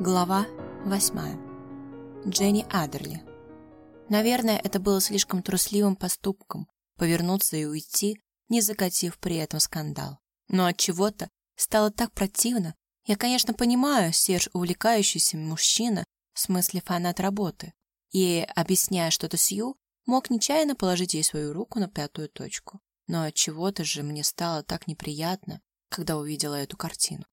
Глава восьмая. Дженни Адерли. Наверное, это было слишком трусливым поступком повернуться и уйти, не закатив при этом скандал. Но от чего-то стало так противно. Я, конечно, понимаю, Серж увлекающийся мужчина, в смысле фанат работы. И, объясняя что-то Сью, мог нечаянно положить ей свою руку на пятую точку. Но от чего-то же мне стало так неприятно, когда увидела эту картину.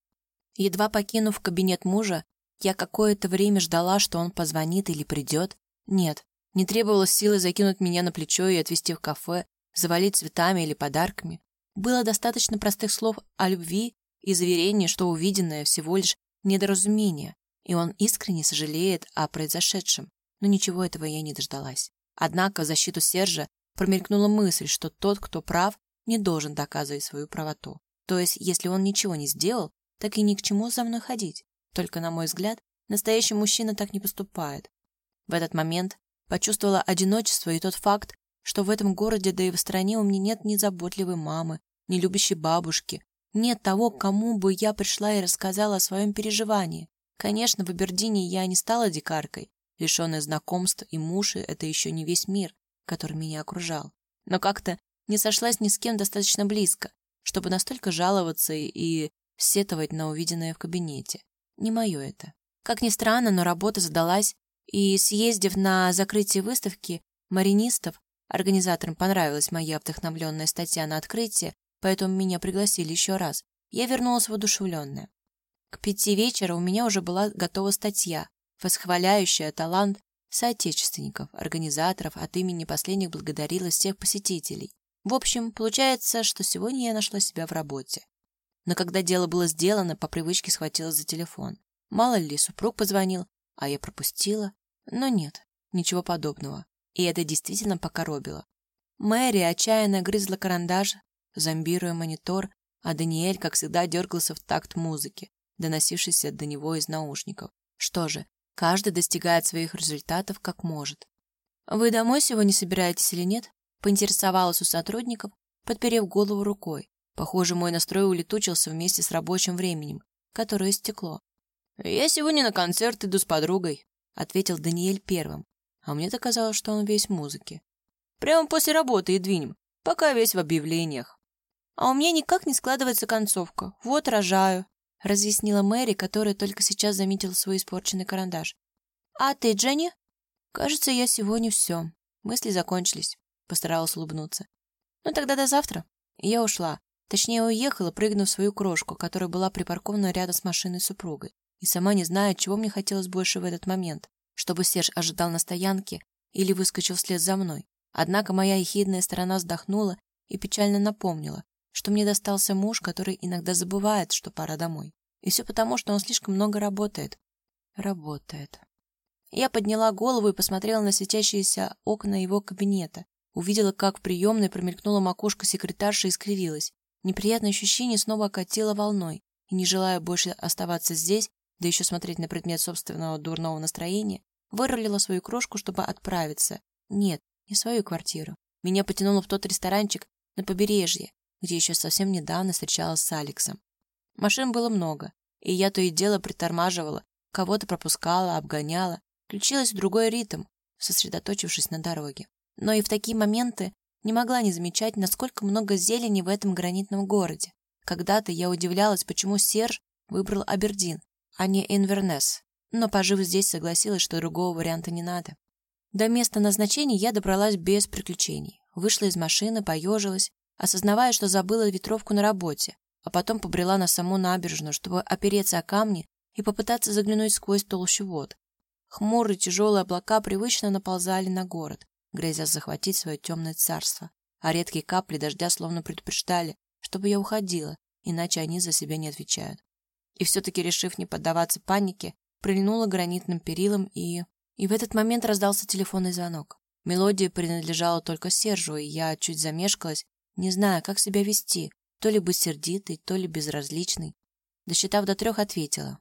Едва покинув кабинет мужа, я какое-то время ждала, что он позвонит или придет. Нет, не требовалось силы закинуть меня на плечо и отвезти в кафе, завалить цветами или подарками. Было достаточно простых слов о любви и заверения, что увиденное всего лишь недоразумение, и он искренне сожалеет о произошедшем. Но ничего этого я не дождалась. Однако в защиту Сержа промелькнула мысль, что тот, кто прав, не должен доказывать свою правоту. То есть, если он ничего не сделал, так и ни к чему за мной ходить. Только, на мой взгляд, настоящий мужчина так не поступает. В этот момент почувствовала одиночество и тот факт, что в этом городе, да и в стране у меня нет ни заботливой мамы, ни любящей бабушки, нет того, кому бы я пришла и рассказала о своем переживании. Конечно, в Абердине я не стала дикаркой, лишенной знакомств, и муж — это еще не весь мир, который меня окружал. Но как-то не сошлась ни с кем достаточно близко, чтобы настолько жаловаться и сетовать на увиденное в кабинете. Не мое это. Как ни странно, но работа задалась, и, съездив на закрытие выставки маринистов, организаторам понравилась моя вдохновленная статья на открытие, поэтому меня пригласили еще раз. Я вернулась воодушевленная. К пяти вечера у меня уже была готова статья, восхваляющая талант соотечественников, организаторов, от имени последних благодарила всех посетителей. В общем, получается, что сегодня я нашла себя в работе. Но когда дело было сделано, по привычке схватилась за телефон. Мало ли, супруг позвонил, а я пропустила. Но нет, ничего подобного. И это действительно покоробило. Мэри отчаянно грызла карандаш, зомбируя монитор, а Даниэль, как всегда, дергался в такт музыки, доносившейся до него из наушников. Что же, каждый достигает своих результатов как может. «Вы домой сегодня собираетесь или нет?» поинтересовалась у сотрудников, подперев голову рукой. Похоже, мой настрой улетучился вместе с рабочим временем, которое истекло. «Я сегодня на концерт иду с подругой», — ответил Даниэль первым. А мне-то казалось, что он весь в музыке. «Прямо после работы и двинем, пока весь в объявлениях». «А у меня никак не складывается концовка. Вот рожаю», — разъяснила Мэри, которая только сейчас заметила свой испорченный карандаш. «А ты, Дженни?» «Кажется, я сегодня все. Мысли закончились», — постаралась улыбнуться. «Ну тогда до завтра». я ушла, Точнее, уехала, прыгнув в свою крошку, которая была припаркована рядом с машиной супругой. И сама не знаю, чего мне хотелось больше в этот момент. Чтобы Серж ожидал на стоянке или выскочил вслед за мной. Однако моя ехидная сторона вздохнула и печально напомнила, что мне достался муж, который иногда забывает, что пора домой. И все потому, что он слишком много работает. Работает. Я подняла голову и посмотрела на светящиеся окна его кабинета. Увидела, как в приемной промелькнула макушка секретарши и скривилась. Неприятное ощущение снова окатило волной, и, не желая больше оставаться здесь, да еще смотреть на предмет собственного дурного настроения, вырулила свою крошку, чтобы отправиться. Нет, не в свою квартиру. Меня потянуло в тот ресторанчик на побережье, где еще совсем недавно встречалась с Алексом. Машин было много, и я то и дело притормаживала, кого-то пропускала, обгоняла, включилась в другой ритм, сосредоточившись на дороге. Но и в такие моменты не могла не замечать, насколько много зелени в этом гранитном городе. Когда-то я удивлялась, почему Серж выбрал Абердин, а не Инвернес, но, пожив здесь, согласилась, что другого варианта не надо. До места назначения я добралась без приключений. Вышла из машины, поежилась, осознавая, что забыла ветровку на работе, а потом побрела на саму набережную, чтобы опереться о камни и попытаться заглянуть сквозь толщу вод. Хмурые тяжелые облака привычно наползали на город, грозя захватить свое темное царство, а редкие капли дождя словно предупреждали, чтобы я уходила, иначе они за себя не отвечают. И все-таки, решив не поддаваться панике, прильнула гранитным перилом и... И в этот момент раздался телефонный звонок. Мелодия принадлежала только Сержу, и я чуть замешкалась, не зная, как себя вести, то ли быть сердитой, то ли безразличной. Досчитав до трех, ответила.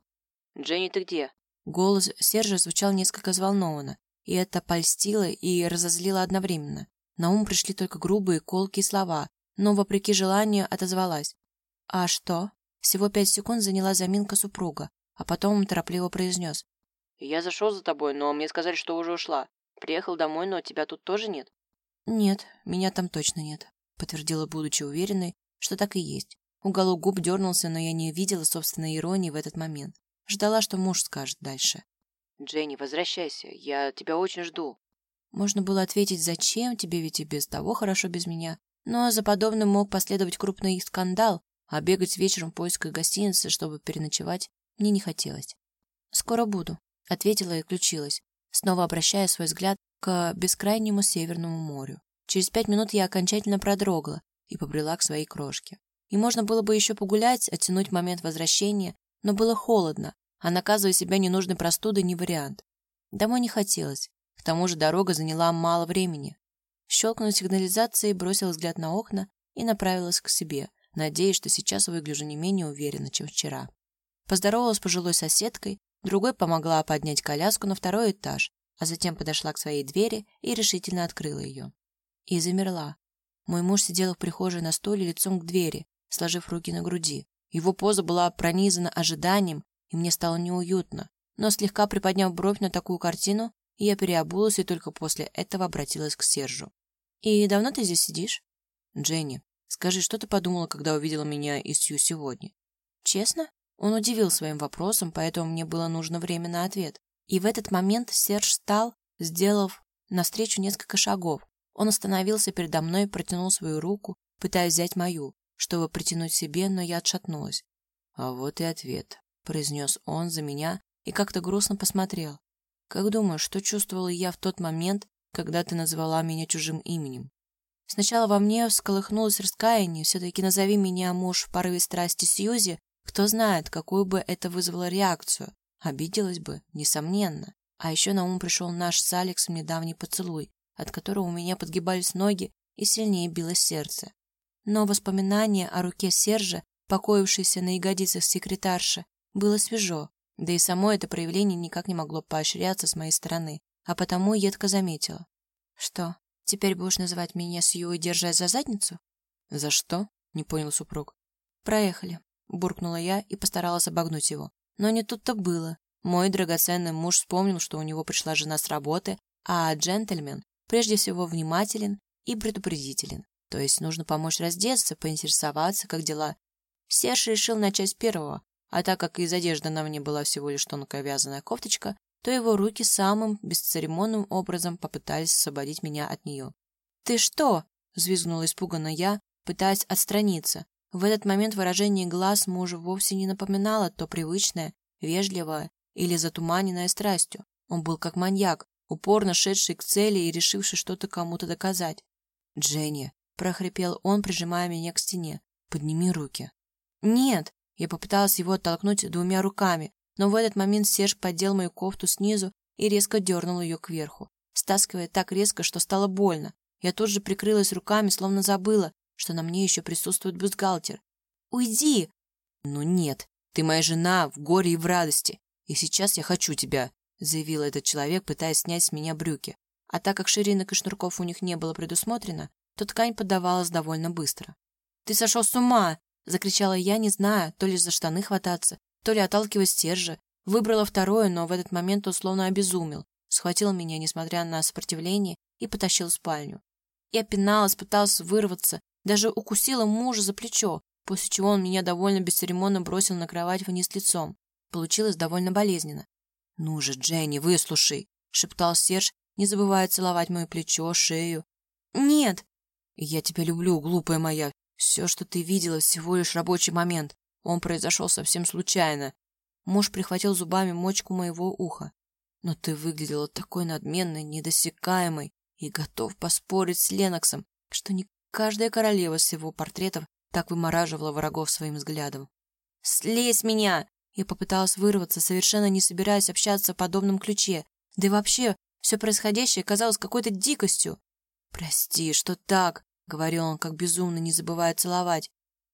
«Дженни, ты где?» Голос Сержа звучал несколько взволнованно, и это польстило и разозлило одновременно. На ум пришли только грубые, колкие слова, но, вопреки желанию, отозвалась. «А что?» Всего пять секунд заняла заминка супруга, а потом торопливо произнес. «Я зашел за тобой, но мне сказали, что уже ушла. Приехал домой, но тебя тут тоже нет?» «Нет, меня там точно нет», — подтвердила, будучи уверенной, что так и есть. Уголок губ дернулся, но я не видела собственной иронии в этот момент. Ждала, что муж скажет дальше. «Дженни, возвращайся, я тебя очень жду». Можно было ответить, зачем тебе, ведь и без того хорошо без меня. Но за подобным мог последовать крупный скандал, а бегать вечером в поисках гостиницы, чтобы переночевать, мне не хотелось. «Скоро буду», — ответила и включилась, снова обращая свой взгляд к бескрайнему Северному морю. Через пять минут я окончательно продрогла и побрела к своей крошке. И можно было бы еще погулять, оттянуть момент возвращения, но было холодно, а наказывать себя ненужной простудой не вариант. Домой не хотелось, к тому же дорога заняла мало времени. Щелкнула сигнализацией, бросила взгляд на окна и направилась к себе, надеясь, что сейчас выгляжу не менее уверенно, чем вчера. Поздоровалась с пожилой соседкой, другой помогла поднять коляску на второй этаж, а затем подошла к своей двери и решительно открыла ее. И замерла. Мой муж сидел в прихожей на стуле лицом к двери, сложив руки на груди. Его поза была пронизана ожиданием, и мне стало неуютно. Но слегка приподняв бровь на такую картину, я переобулась и только после этого обратилась к Сержу. «И давно ты здесь сидишь?» «Дженни, скажи, что ты подумала, когда увидела меня и Сью сегодня?» «Честно?» Он удивил своим вопросом, поэтому мне было нужно время на ответ. И в этот момент Серж встал, сделав навстречу несколько шагов. Он остановился передо мной и протянул свою руку, пытаясь взять мою, чтобы притянуть себе, но я отшатнулась. «А вот и ответ», — произнес он за меня и как-то грустно посмотрел. «Как думаешь, что чувствовала я в тот момент, когда ты назвала меня чужим именем?» Сначала во мне всколыхнулось раскаяние, все-таки назови меня муж в порыве страсти Сьюзи, кто знает, какую бы это вызвало реакцию. Обиделась бы, несомненно. А еще на ум пришел наш с Алексом недавний поцелуй, от которого у меня подгибались ноги и сильнее билось сердце. Но воспоминание о руке Сержа, покоившейся на ягодицах секретарши, было свежо, да и само это проявление никак не могло поощряться с моей стороны, а потому едко заметила. «Что, теперь будешь называть меня Сьюой, держась за задницу?» «За что?» — не понял супруг. «Проехали», — буркнула я и постаралась обогнуть его. Но не тут-то было. Мой драгоценный муж вспомнил, что у него пришла жена с работы, а джентльмен прежде всего внимателен и предупредителен. То есть нужно помочь раздеться, поинтересоваться, как дела. Серж решил начать с первого, а так как из одежды на мне была всего лишь тонкая вязаная кофточка, то его руки самым бесцеремонным образом попытались освободить меня от нее. «Ты что?» — взвизгнула испуганно я, пытаясь отстраниться. В этот момент выражение глаз мужа вовсе не напоминало то привычное, вежливое или затуманенное страстью. Он был как маньяк, упорно шедший к цели и решивший что-то кому-то доказать. «Дженни!» — прохрипел он, прижимая меня к стене. «Подними руки». «Нет!» — я попыталась его оттолкнуть двумя руками, но в этот момент Серж поддел мою кофту снизу и резко дернул ее кверху, стаскивая так резко, что стало больно. Я тут же прикрылась руками, словно забыла, что на мне еще присутствует бюстгальтер. «Уйди!» «Ну нет, ты моя жена в горе и в радости, и сейчас я хочу тебя», заявил этот человек, пытаясь снять с меня брюки. А так как ширинок и шнурков у них не было предусмотрено, то ткань поддавалась довольно быстро. «Ты сошел с ума!» — закричала я, не зная, то ли за штаны хвататься, то ли отталкивать стержа. Выбрала второе, но в этот момент он словно обезумел, схватил меня, несмотря на сопротивление, и потащил в спальню. Я пиналась, пыталась вырваться, даже укусила мужа за плечо, после чего он меня довольно бесцеремонно бросил на кровать вниз лицом. Получилось довольно болезненно. «Ну же, Дженни, выслушай!» — шептал Серж, не забывая целовать мое плечо, шею. «Нет!» «Я тебя люблю, глупая моя. Все, что ты видела, всего лишь рабочий момент. Он произошел совсем случайно. Муж прихватил зубами мочку моего уха. Но ты выглядела такой надменной, недосекаемой и готов поспорить с Леноксом, что не каждая королева с его портретов так вымораживала врагов своим взглядом. «Слезь меня!» Я попыталась вырваться, совершенно не собираясь общаться в подобном ключе. Да и вообще, все происходящее казалось какой-то дикостью. «Прости, что так?» — говорил он, как безумно, не забывая целовать.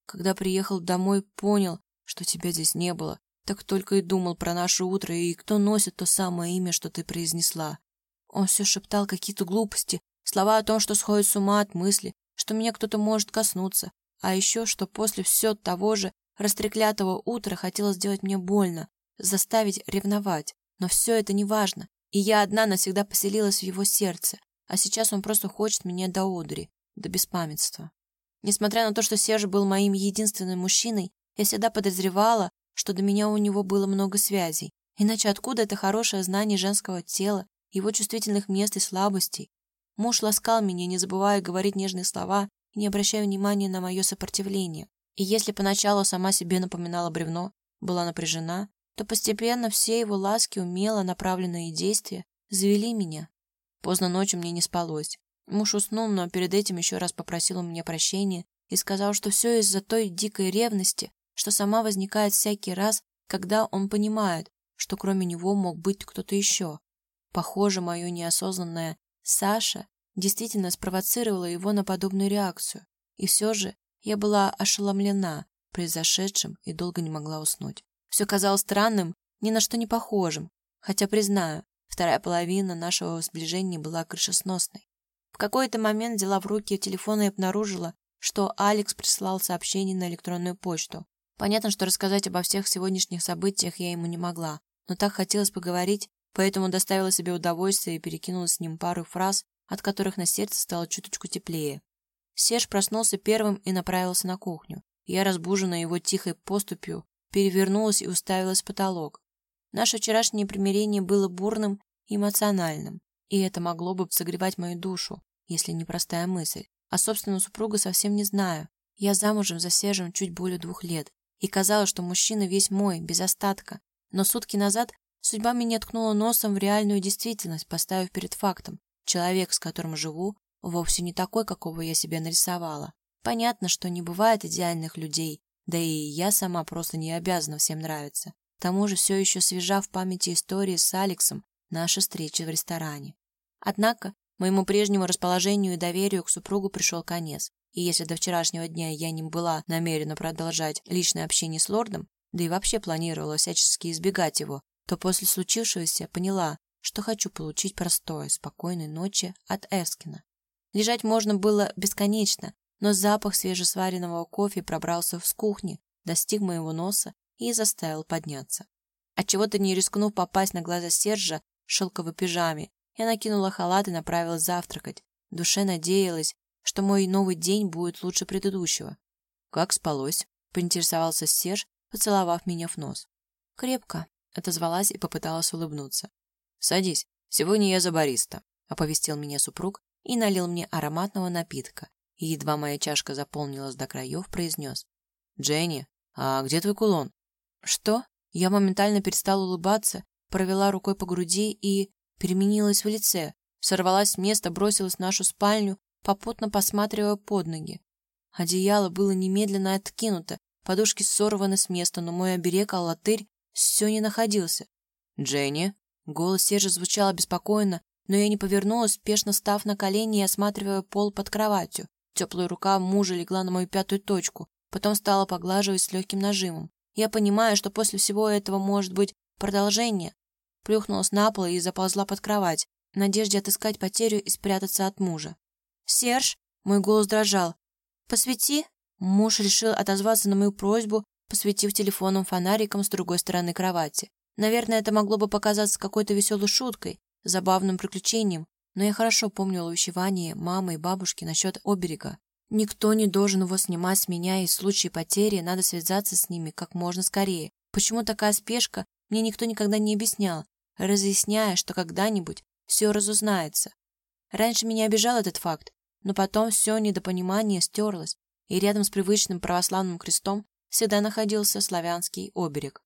Когда приехал домой, понял, что тебя здесь не было. Так только и думал про наше утро и кто носит то самое имя, что ты произнесла. Он все шептал какие-то глупости, слова о том, что сходит с ума от мысли, что меня кто-то может коснуться, а еще, что после все того же растреклятого утра хотела сделать мне больно, заставить ревновать. Но все это не важно, и я одна навсегда поселилась в его сердце, а сейчас он просто хочет меня до одури, до беспамятства. Несмотря на то, что Серж был моим единственным мужчиной, я всегда подозревала, что до меня у него было много связей. Иначе откуда это хорошее знание женского тела, его чувствительных мест и слабостей? Муж ласкал меня, не забывая говорить нежные слова и не обращая внимания на мое сопротивление. И если поначалу сама себе напоминала бревно, была напряжена, то постепенно все его ласки, умело направленные действия, завели меня. Поздно ночью мне не спалось. Муж уснул, но перед этим еще раз попросил у меня прощения и сказал, что все из-за той дикой ревности, что сама возникает всякий раз, когда он понимает, что кроме него мог быть кто-то еще. Похоже, мое неосознанное «Саша» действительно спровоцировало его на подобную реакцию. И все же я была ошеломлена произошедшим и долго не могла уснуть. Все казалось странным, ни на что не похожим, хотя, признаю, вторая половина нашего сближения была крышесносной. Какой-то момент взяла в руки телефон и обнаружила, что Алекс прислал сообщение на электронную почту. Понятно, что рассказать обо всех сегодняшних событиях я ему не могла, но так хотелось поговорить, поэтому доставила себе удовольствие и перекинула с ним пару фраз, от которых на сердце стало чуточку теплее. Серж проснулся первым и направился на кухню. Я, разбуженная его тихой поступью, перевернулась и уставилась в потолок. Наше вчерашнее примирение было бурным и эмоциональным, и это могло бы согревать мою душу, если не простая мысль. А собственного супруга совсем не знаю. Я замужем за Сержем чуть более двух лет, и казалось, что мужчина весь мой, без остатка. Но сутки назад судьба меня ткнула носом в реальную действительность, поставив перед фактом. Человек, с которым живу, вовсе не такой, какого я себе нарисовала. Понятно, что не бывает идеальных людей, да и я сама просто не обязана всем нравиться. К тому же все еще свежа в памяти истории с Алексом наша встреча в ресторане. Однако моему прежнему расположению и доверию к супругу пришел конец. И если до вчерашнего дня я не была намерена продолжать личное общение с лордом, да и вообще планировала всячески избегать его, то после случившегося поняла, что хочу получить простой, спокойной ночи от Эскина. Лежать можно было бесконечно, но запах свежесваренного кофе пробрался с кухни, достиг моего носа и заставил подняться. Отчего-то не рискнув попасть на глаза Сержа шелковой пижаме, я накинула халат и направилась завтракать. В душе надеялась, что мой новый день будет лучше предыдущего. «Как спалось?» — поинтересовался Серж, поцеловав меня в нос. «Крепко», — отозвалась и попыталась улыбнуться. «Садись, сегодня я за бариста», — оповестил меня супруг и налил мне ароматного напитка, и едва моя чашка заполнилась до краев, произнес. «Дженни, а где твой кулон?» «Что?» Я моментально перестала улыбаться, провела рукой по груди и переменилась в лице, сорвалась с места, бросилась в нашу спальню, попутно посматривая под ноги. Одеяло было немедленно откинуто, подушки сорваны с места, но мой оберег, аллатырь, все не находился. «Дженни?» Голос Сержа звучал обеспокоенно, но я не повернулась, спешно став на колени и осматривая пол под кроватью. Теплая рука мужа легла на мою пятую точку, потом стала поглаживать с легким нажимом. Я понимаю, что после всего этого может быть продолжение. Плюхнулась на пол и заползла под кровать, в надежде отыскать потерю и спрятаться от мужа. «Серж!» — мой голос дрожал. «Посвети!» Муж решил отозваться на мою просьбу, посветив телефоном фонариком с другой стороны кровати. Наверное, это могло бы показаться какой-то веселой шуткой, забавным приключением, но я хорошо помнила увещевание мамы и бабушки насчет оберега. Никто не должен его снимать с меня, и в случае потери надо связаться с ними как можно скорее. Почему такая спешка, мне никто никогда не объяснял, разъясняя, что когда-нибудь все разузнается. Раньше меня обижал этот факт, но потом все недопонимание стерлось, и рядом с привычным православным крестом всегда находился славянский оберег.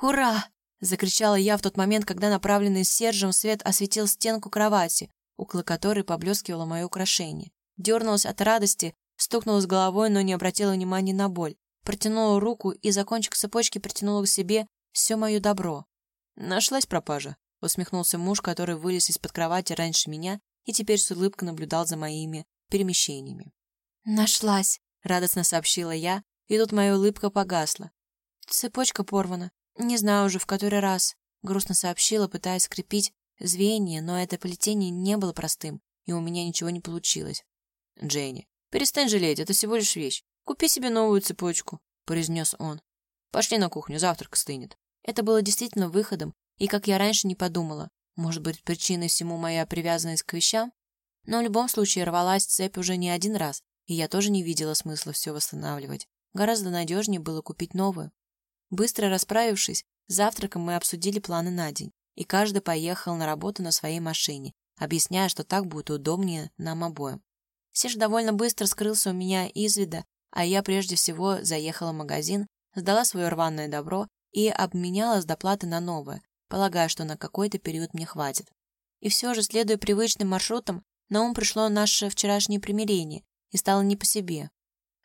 «Ура!» — закричала я в тот момент, когда направленный Сержем свет осветил стенку кровати, около которой поблескивало мое украшение. Дернулась от радости, стукнулась головой, но не обратила внимания на боль. Протянула руку и за кончик цепочки притянула к себе все мое добро. «Нашлась пропажа», — усмехнулся муж, который вылез из-под кровати раньше меня и теперь с улыбкой наблюдал за моими перемещениями. «Нашлась», — радостно сообщила я, и тут моя улыбка погасла. «Цепочка порвана. Не знаю уже в который раз», — грустно сообщила, пытаясь скрепить звенья, но это плетение не было простым, и у меня ничего не получилось. «Дженни, перестань жалеть, это всего лишь вещь. Купи себе новую цепочку», — произнес он. «Пошли на кухню, завтрак стынет». Это было действительно выходом, и, как я раньше не подумала, может быть, причиной всему моя привязанность к вещам? Но в любом случае рвалась цепь уже не один раз, и я тоже не видела смысла все восстанавливать. Гораздо надежнее было купить новую. Быстро расправившись, завтраком мы обсудили планы на день, и каждый поехал на работу на своей машине, объясняя, что так будет удобнее нам обоим. Серж довольно быстро скрылся у меня из вида, а я прежде всего заехала в магазин, сдала свое рваное добро и обменяла с доплаты на новое, полагая, что на какой-то период мне хватит. И все же, следуя привычным маршрутам, на ум пришло наше вчерашнее примирение, и стало не по себе.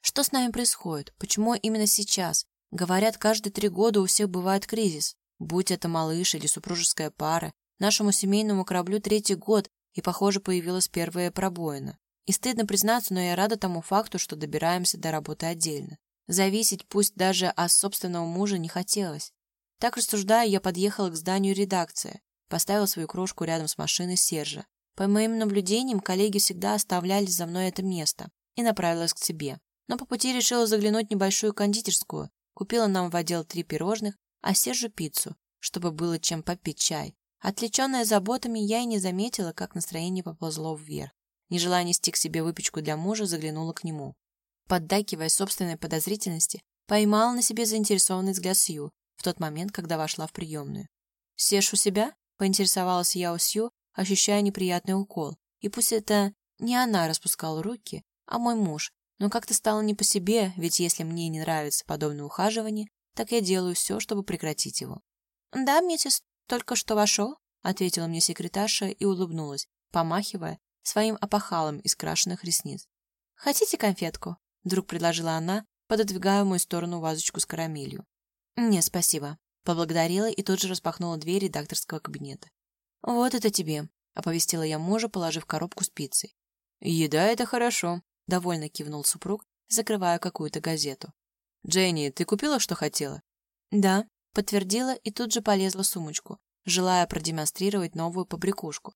Что с нами происходит? Почему именно сейчас? Говорят, каждые три года у всех бывает кризис. Будь это малыш или супружеская пара, нашему семейному кораблю третий год, и, похоже, появилась первая пробоина. И стыдно признаться, но я рада тому факту, что добираемся до работы отдельно. Зависеть пусть даже от собственного мужа не хотелось. Так рассуждая, я подъехала к зданию редакции, поставила свою крошку рядом с машиной Сержа. По моим наблюдениям, коллеги всегда оставляли за мной это место и направилась к себе. Но по пути решила заглянуть в небольшую кондитерскую, купила нам в отдел три пирожных, а Сержу пиццу, чтобы было чем попить чай. Отвлеченная заботами, я и не заметила, как настроение поползло вверх. Не желая нести к себе выпечку для мужа, заглянула к нему. Поддакивая собственной подозрительности, поймала на себе заинтересованный взгляд Сью в тот момент, когда вошла в приемную. «Сешь у себя?» — поинтересовалась я у Сью, ощущая неприятный укол. И пусть это не она распускала руки, а мой муж, но как-то стало не по себе, ведь если мне не нравится подобное ухаживание, так я делаю все, чтобы прекратить его. «Да, миссис, только что вошел», — ответила мне секретарша и улыбнулась, помахивая своим опахалом из крашенных ресниц. «Хотите конфетку?» — вдруг предложила она, пододвигая в мою сторону вазочку с карамелью. «Не, спасибо», — поблагодарила и тут же распахнула дверь редакторского кабинета. «Вот это тебе», — оповестила я мужа, положив коробку с пиццей. «Еда — это хорошо», — довольно кивнул супруг, закрывая какую-то газету. «Дженни, ты купила, что хотела?» «Да», — подтвердила и тут же полезла в сумочку, желая продемонстрировать новую побрякушку.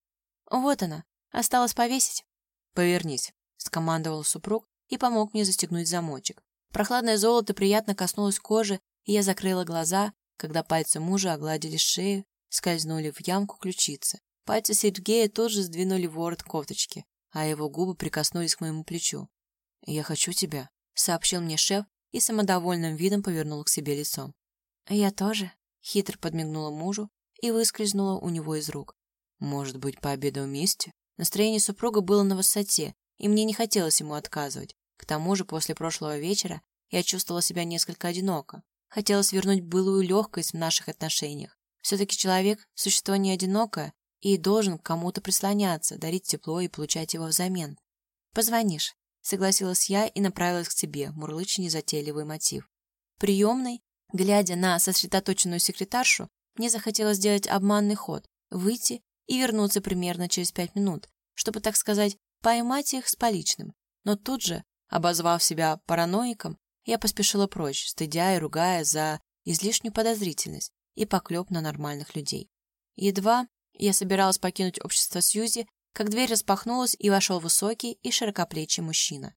«Вот она, Осталось повесить. Повернись, скомандовал супруг и помог мне застегнуть замочек. Прохладное золото приятно коснулось кожи, и я закрыла глаза, когда пальцы мужа огладили шею, скользнули в ямку ключицы. Пальцы Сергея тут же сдвинули ворот кофточки, а его губы прикоснулись к моему плечу. «Я хочу тебя», — сообщил мне шеф и самодовольным видом повернул к себе лицом. «Я тоже», — хитро подмигнула мужу и выскользнула у него из рук. «Может быть, пообедаем вместе?» Настроение супруга было на высоте, и мне не хотелось ему отказывать. К тому же после прошлого вечера я чувствовала себя несколько одиноко. Хотелось вернуть былую легкость в наших отношениях. Все-таки человек – существо не одинокое и должен к кому-то прислоняться, дарить тепло и получать его взамен. «Позвонишь», – согласилась я и направилась к тебе, мурлыча незатейливый мотив. Приемной, глядя на сосредоточенную секретаршу, мне захотелось сделать обманный ход, выйти и вернуться примерно через пять минут, чтобы, так сказать, поймать их с поличным. Но тут же, обозвав себя параноиком, я поспешила прочь, стыдя и ругая за излишнюю подозрительность и поклеп на нормальных людей. Едва я собиралась покинуть общество Сьюзи, как дверь распахнулась и вошел высокий и широкоплечий мужчина.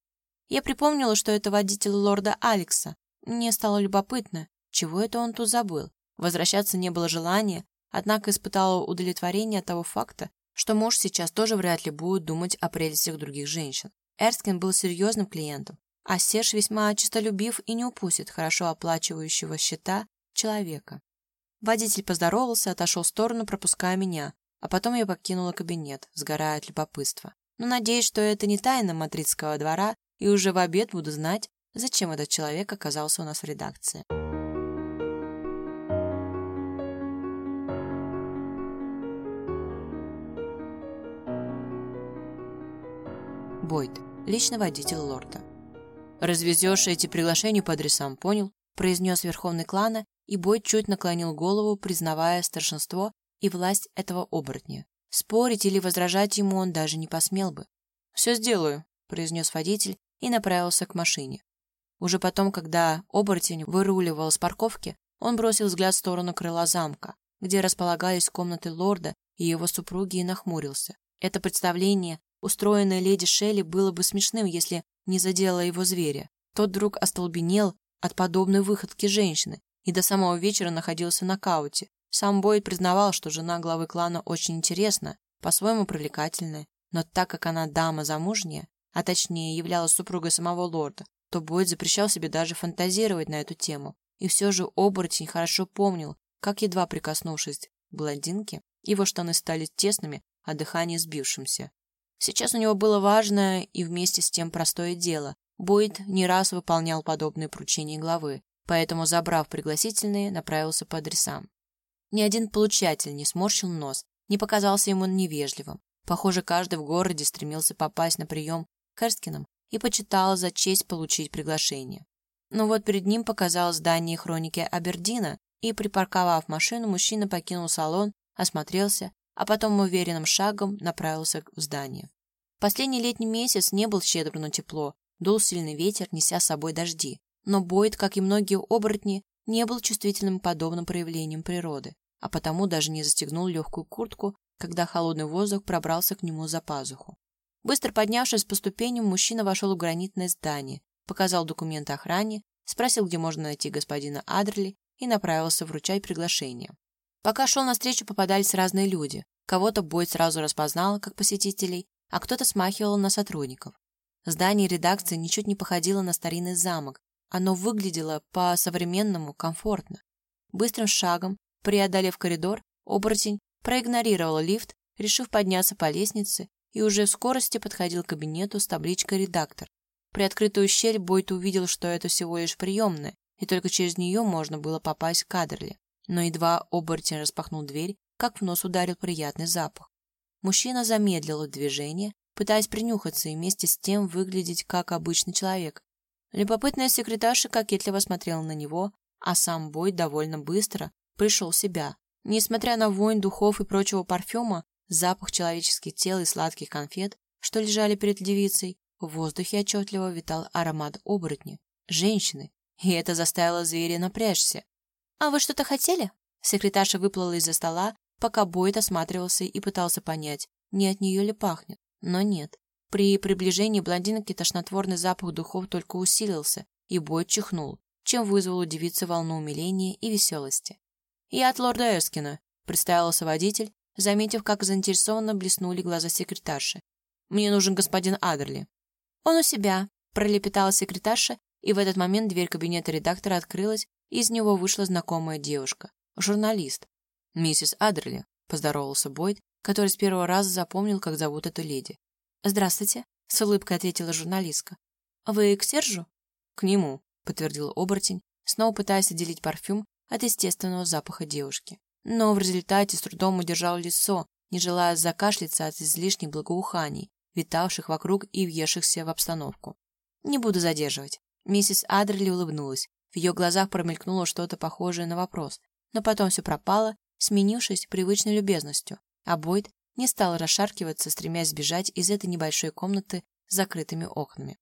Я припомнила, что это водитель лорда Алекса. Мне стало любопытно, чего это он тут забыл. Возвращаться не было желания, однако испытала удовлетворение от того факта, что муж сейчас тоже вряд ли будет думать о прелестях других женщин. Эрскин был серьезным клиентом, а Серж весьма честолюбив и не упустит хорошо оплачивающего счета человека. Водитель поздоровался, отошел в сторону, пропуская меня, а потом я покинула кабинет, сгорая от любопытства. Но надеюсь, что это не тайна мадридского двора, и уже в обед буду знать, зачем этот человек оказался у нас в редакции. Бойд, личный водитель лорда. «Развезешь эти приглашения по адресам, понял?» произнес верховный клана, и Бойд чуть наклонил голову, признавая старшинство и власть этого оборотня. Спорить или возражать ему он даже не посмел бы. «Все сделаю», — произнес водитель и направился к машине. Уже потом, когда оборотень выруливал с парковки, он бросил взгляд в сторону крыла замка, где располагались комнаты лорда и его супруги, и нахмурился. Это представление устроенное леди Шелли было бы смешным, если не задело его зверя. Тот вдруг остолбенел от подобной выходки женщины и до самого вечера находился на кауте. Сам Бойд признавал, что жена главы клана очень интересна, по-своему привлекательная, но так как она дама замужняя, а точнее являлась супругой самого лорда, то Бойд запрещал себе даже фантазировать на эту тему. И все же оборотень хорошо помнил, как, едва прикоснувшись к блондинке, его штаны стали тесными, а дыхание сбившимся. Сейчас у него было важное и вместе с тем простое дело. Бойд не раз выполнял подобные поручения главы, поэтому, забрав пригласительные, направился по адресам. Ни один получатель не сморщил нос, не показался ему невежливым. Похоже, каждый в городе стремился попасть на прием к Эрскинам и почитал за честь получить приглашение. Но вот перед ним показалось здание хроники Абердина, и, припарковав машину, мужчина покинул салон, осмотрелся, а потом уверенным шагом направился в здание. Последний летний месяц не был щедр на тепло, дул сильный ветер, неся с собой дожди. Но Бойд, как и многие оборотни, не был чувствительным к подобным проявлениям природы, а потому даже не застегнул легкую куртку, когда холодный воздух пробрался к нему за пазуху. Быстро поднявшись по ступеням, мужчина вошел в гранитное здание, показал документы охране, спросил, где можно найти господина Адрли, и направился вручать приглашение. Пока шел навстречу, попадались разные люди. Кого-то Бойд сразу распознал, как посетителей, а кто-то смахивал на сотрудников. Здание редакции ничуть не походило на старинный замок, оно выглядело по-современному комфортно. Быстрым шагом, преодолев коридор, оборотень проигнорировал лифт, решив подняться по лестнице, и уже в скорости подходил к кабинету с табличкой «Редактор». Приоткрытую щель Бойт увидел, что это всего лишь приемная, и только через нее можно было попасть к Кадерли. Но едва оборотень распахнул дверь, как в нос ударил приятный запах. Мужчина замедлил движение, пытаясь принюхаться и вместе с тем выглядеть как обычный человек. Любопытная секретарша кокетливо смотрела на него, а сам Бой довольно быстро пришел в себя. Несмотря на вонь духов и прочего парфюма, запах человеческих тел и сладких конфет, что лежали перед девицей, в воздухе отчетливо витал аромат оборотни, женщины, и это заставило зверя напрячься. «А вы что-то хотели?» Секретарша выплыла из-за стола, пока Бойд осматривался и пытался понять, не от нее ли пахнет. Но нет. При приближении блондинки тошнотворный запах духов только усилился, и Бойд чихнул, чем вызвал у девицы волну умиления и веселости. «Я от лорда Эскина», — представился водитель, заметив, как заинтересованно блеснули глаза секретарши. «Мне нужен господин Адерли». «Он у себя», — пролепетала секретарша, и в этот момент дверь кабинета редактора открылась, из него вышла знакомая девушка, журналист. «Миссис Адерли», — поздоровался Бойд, который с первого раза запомнил, как зовут эту леди. «Здравствуйте», — с улыбкой ответила журналистка. «Вы к Сержу?» «К нему», — подтвердил оборотень, снова пытаясь отделить парфюм от естественного запаха девушки. Но в результате с трудом удержал лицо, не желая закашляться от излишних благоуханий, витавших вокруг и въевшихся в обстановку. «Не буду задерживать». Миссис Адрли улыбнулась. В ее глазах промелькнуло что-то похожее на вопрос, но потом все пропало, сменившись привычной любезностью, а Бойд не стал расшаркиваться, стремясь сбежать из этой небольшой комнаты с закрытыми окнами.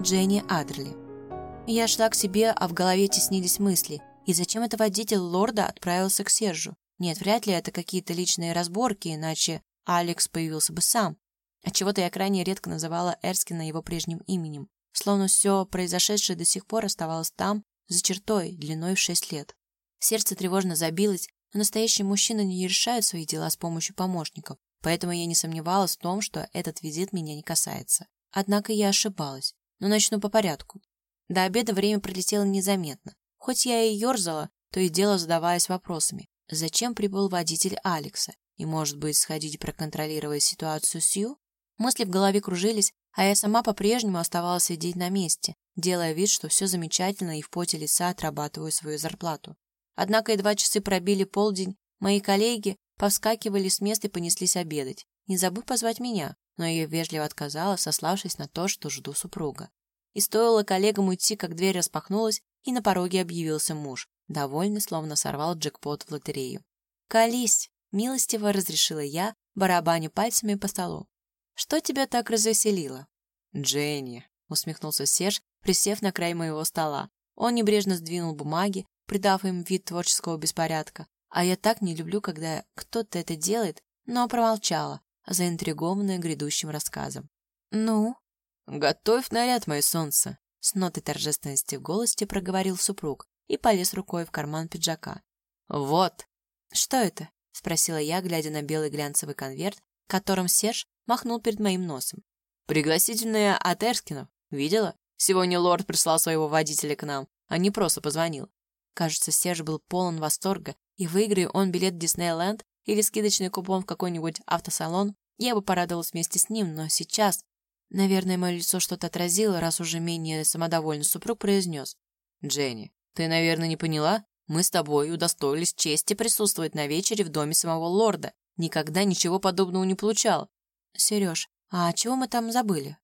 Дженни Адерли. Я шла к себе, а в голове теснились мысли. И зачем это водитель лорда отправился к Сержу? Нет, вряд ли это какие-то личные разборки, иначе Алекс появился бы сам. Отчего-то я крайне редко называла Эрскина его прежним именем словно все произошедшее до сих пор оставалось там, за чертой, длиной в шесть лет. Сердце тревожно забилось, но настоящие мужчины не решают свои дела с помощью помощников, поэтому я не сомневалась в том, что этот визит меня не касается. Однако я ошибалась, но начну по порядку. До обеда время пролетело незаметно. Хоть я и ерзала, то и дело задаваясь вопросами. Зачем прибыл водитель Алекса? И, может быть, сходить и проконтролировать ситуацию с Ю? Мысли в голове кружились, а я сама по-прежнему оставалась сидеть на месте, делая вид, что все замечательно и в поте лица отрабатываю свою зарплату. Однако едва часы пробили полдень, мои коллеги повскакивали с места и понеслись обедать, не забыв позвать меня, но я вежливо отказала, сославшись на то, что жду супруга. И стоило коллегам уйти, как дверь распахнулась, и на пороге объявился муж, довольный, словно сорвал джекпот в лотерею. «Колись!» — милостиво разрешила я, барабаня пальцами по столу. Что тебя так развеселило?» «Дженни», — усмехнулся Серж, присев на край моего стола. Он небрежно сдвинул бумаги, придав им вид творческого беспорядка. А я так не люблю, когда кто-то это делает, но промолчала, заинтригованная грядущим рассказом. «Ну?» «Готовь наряд, мое солнце!» С нотой торжественности в голосе проговорил супруг и полез рукой в карман пиджака. «Вот!» «Что это?» — спросила я, глядя на белый глянцевый конверт, которым Серж махнул перед моим носом. «Пригласительные от Эрскинов. Видела? Сегодня лорд прислал своего водителя к нам, а не просто позвонил». Кажется, Серж был полон восторга, и выиграя он билет в Диснейленд или скидочный купон в какой-нибудь автосалон, я бы порадовалась вместе с ним, но сейчас... Наверное, мое лицо что-то отразило, раз уже менее самодовольный супруг произнес. «Дженни, ты, наверное, не поняла? Мы с тобой удостоились чести присутствовать на вечере в доме самого лорда. Никогда ничего подобного не получал. Сереж, а чего мы там забыли?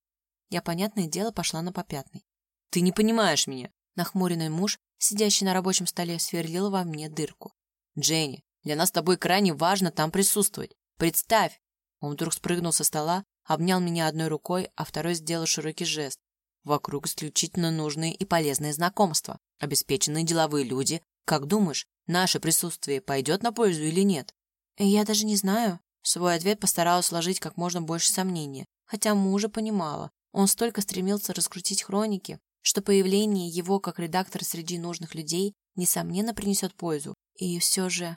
Я, понятное дело, пошла на попятный. Ты не понимаешь меня. Нахмуренный муж, сидящий на рабочем столе, сверлил во мне дырку. Дженни, для нас с тобой крайне важно там присутствовать. Представь! Он вдруг спрыгнул со стола, обнял меня одной рукой, а второй сделал широкий жест. Вокруг исключительно нужные и полезные знакомства, обеспеченные деловые люди. Как думаешь, наше присутствие пойдет на пользу или нет? Я даже не знаю. Свой ответ постаралась сложить как можно больше сомнения, хотя мужа понимала. Он столько стремился раскрутить хроники, что появление его как редактора среди нужных людей несомненно принесет пользу. И все же...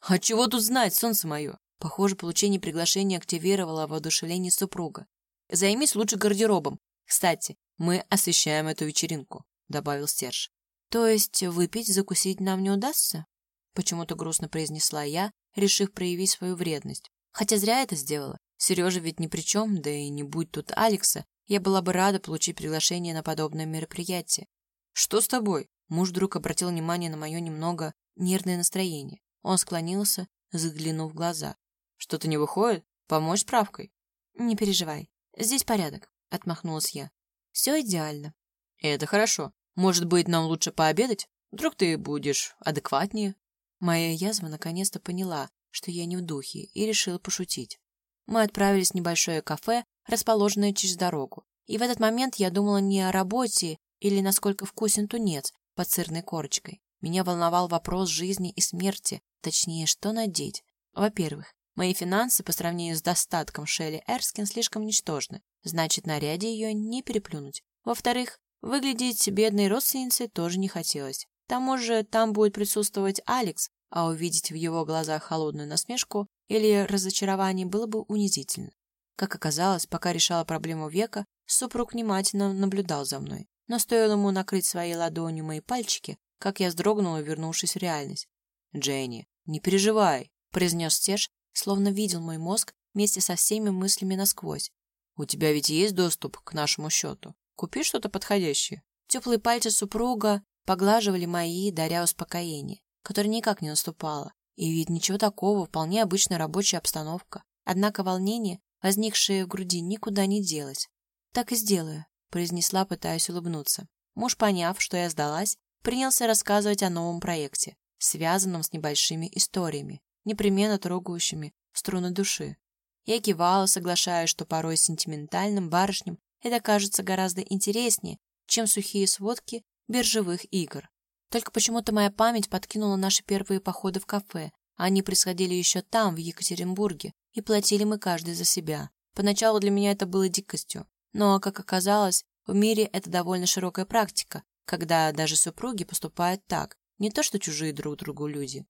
«А чего тут знать, солнце мое?» Похоже, получение приглашения активировало воодушевление супруга. «Займись лучше гардеробом. Кстати, мы освещаем эту вечеринку», — добавил Серж. «То есть выпить, закусить нам не удастся?» Почему-то грустно произнесла я, решив проявить свою вредность. Хотя зря это сделала. Сережа ведь ни при чем, да и не будь тут Алекса, я была бы рада получить приглашение на подобное мероприятие. «Что с тобой?» Муж вдруг обратил внимание на мое немного нервное настроение. Он склонился, заглянув в глаза. «Что-то не выходит? Помочь справкой?» «Не переживай. Здесь порядок», — отмахнулась я. «Все идеально». «Это хорошо. Может быть, нам лучше пообедать? Вдруг ты будешь адекватнее?» Моя язва наконец-то поняла, что я не в духе, и решила пошутить. Мы отправились в небольшое кафе, расположенное через дорогу. И в этот момент я думала не о работе или насколько вкусен тунец под сырной корочкой. Меня волновал вопрос жизни и смерти, точнее, что надеть. Во-первых, мои финансы по сравнению с достатком Шелли Эрскин слишком ничтожны, значит, наряде ее не переплюнуть. Во-вторых, выглядеть бедной родственницей тоже не хотелось. К тому же там будет присутствовать Алекс, а увидеть в его глазах холодную насмешку или разочарование было бы унизительно. Как оказалось, пока решала проблему века, супруг внимательно наблюдал за мной. Но стоило ему накрыть своей ладонью мои пальчики, как я вздрогнула, вернувшись в реальность. «Дженни, не переживай», — произнес Серж, словно видел мой мозг вместе со всеми мыслями насквозь. «У тебя ведь есть доступ к нашему счету? Купи что-то подходящее». Теплые пальцы супруга поглаживали мои, даря успокоение, которое никак не наступало. И ведь ничего такого, вполне обычная рабочая обстановка. Однако волнение, возникшее в груди, никуда не делось. «Так и сделаю», — произнесла, пытаясь улыбнуться. Муж, поняв, что я сдалась, принялся рассказывать о новом проекте, связанном с небольшими историями, непременно трогающими струны души. Я кивала, соглашаясь, что порой сентиментальным барышням это кажется гораздо интереснее, чем сухие сводки биржевых игр. Только почему-то моя память подкинула наши первые походы в кафе. Они происходили еще там, в Екатеринбурге, и платили мы каждый за себя. Поначалу для меня это было дикостью, но, как оказалось, в мире это довольно широкая практика, когда даже супруги поступают так, не то что чужие друг другу люди.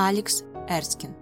Алекс Эрскин.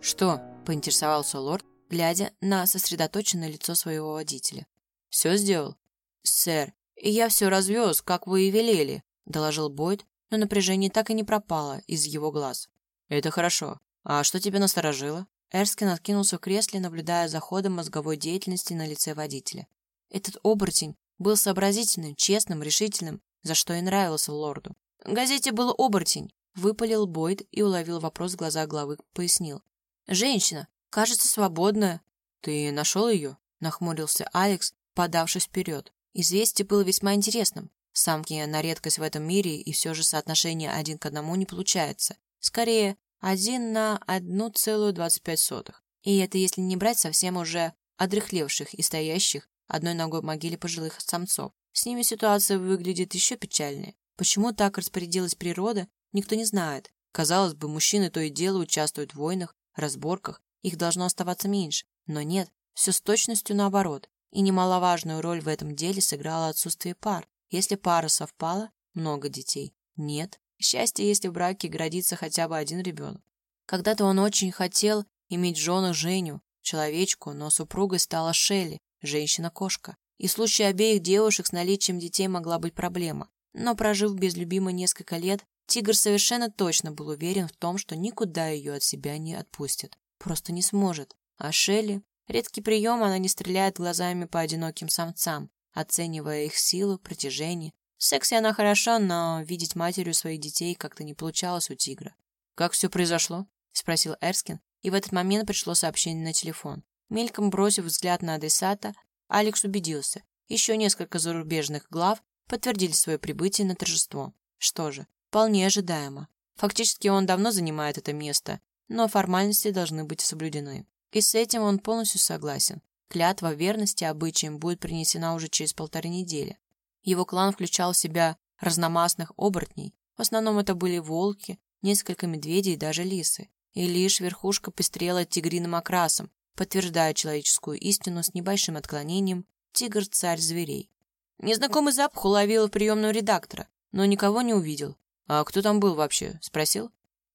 «Что?» — поинтересовался лорд, глядя на сосредоточенное лицо своего водителя. «Все сделал?» «Сэр, я все развез, как вы и велели», — доложил Бойд, но напряжение так и не пропало из его глаз. «Это хорошо. А что тебя насторожило?» Эрскин откинулся в кресле, наблюдая за ходом мозговой деятельности на лице водителя. Этот оборотень был сообразительным, честным, решительным, за что и нравился лорду. В газете был оборотень, Выпалил Бойд и уловил вопрос в глазах главы, пояснил. «Женщина, кажется, свободная». «Ты нашел ее?» — нахмурился Алекс, подавшись вперед. Известие было весьма интересным. Самки на редкость в этом мире, и все же соотношение один к одному не получается. Скорее, один на одну целую двадцать пять сотых. И это если не брать совсем уже одряхлевших и стоящих одной ногой в могиле пожилых самцов. С ними ситуация выглядит еще печальнее. Почему так распорядилась природа, никто не знает. Казалось бы, мужчины то и дело участвуют в войнах, разборках, их должно оставаться меньше. Но нет, все с точностью наоборот. И немаловажную роль в этом деле сыграло отсутствие пар. Если пара совпала, много детей. Нет. Счастье, если в браке градится хотя бы один ребенок. Когда-то он очень хотел иметь жену Женю, человечку, но супругой стала Шелли, женщина-кошка. И в случае обеих девушек с наличием детей могла быть проблема. Но прожив без любимой несколько лет, Тигр совершенно точно был уверен в том, что никуда ее от себя не отпустит. Просто не сможет. А Шелли? Редкий прием, она не стреляет глазами по одиноким самцам, оценивая их силу, протяжение. В сексе она хороша, но видеть матерью своих детей как-то не получалось у тигра. «Как все произошло?» — спросил Эрскин, и в этот момент пришло сообщение на телефон. Мельком бросив взгляд на адресата, Алекс убедился. Еще несколько зарубежных глав подтвердили свое прибытие на торжество. Что же, вполне ожидаемо. Фактически он давно занимает это место, но формальности должны быть соблюдены. И с этим он полностью согласен. Клятва верности обычаям будет принесена уже через полторы недели. Его клан включал в себя разномастных оборотней. В основном это были волки, несколько медведей и даже лисы. И лишь верхушка пестрела тигриным окрасом, подтверждая человеческую истину с небольшим отклонением «Тигр – царь зверей». Незнакомый запах уловил приемную редактора, но никого не увидел. «А кто там был вообще?» – спросил.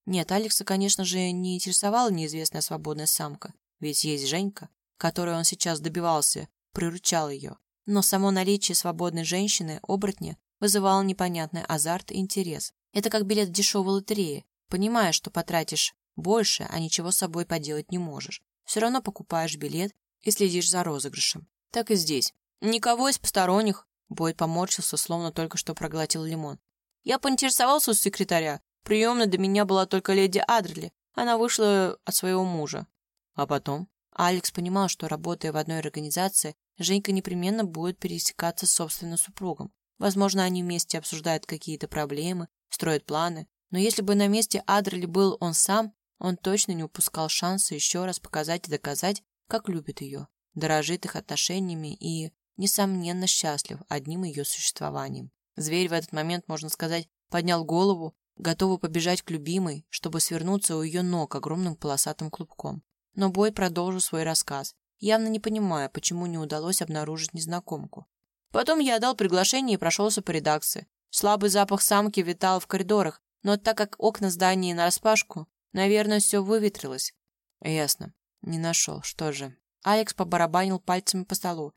Нет, Алекса, конечно же, не интересовала неизвестная свободная самка, ведь есть Женька, которой он сейчас добивался, приручал ее. Но само наличие свободной женщины, оборотня, вызывало непонятный азарт и интерес. Это как билет в дешевой лотерее. Понимаешь, что потратишь больше, а ничего с собой поделать не можешь. Все равно покупаешь билет и следишь за розыгрышем. Так и здесь. Никого из посторонних. Бойд поморщился, словно только что проглотил лимон. Я поинтересовался у секретаря. Приемной до меня была только леди Адрли. Она вышла от своего мужа. А потом? Алекс понимал, что, работая в одной организации, Женька непременно будет пересекаться с собственным супругом. Возможно, они вместе обсуждают какие-то проблемы, строят планы. Но если бы на месте Адрли был он сам, он точно не упускал шанса еще раз показать и доказать, как любит ее, дорожит их отношениями и, несомненно, счастлив одним ее существованием. Зверь в этот момент, можно сказать, поднял голову, готовый побежать к любимой, чтобы свернуться у ее ног огромным полосатым клубком. Но Бой продолжил свой рассказ, явно не понимая, почему не удалось обнаружить незнакомку. Потом я дал приглашение и прошелся по редакции. Слабый запах самки витал в коридорах, но так как окна здания нараспашку, наверное, все выветрилось. Ясно. Не нашел. Что же? Алекс побарабанил пальцами по столу.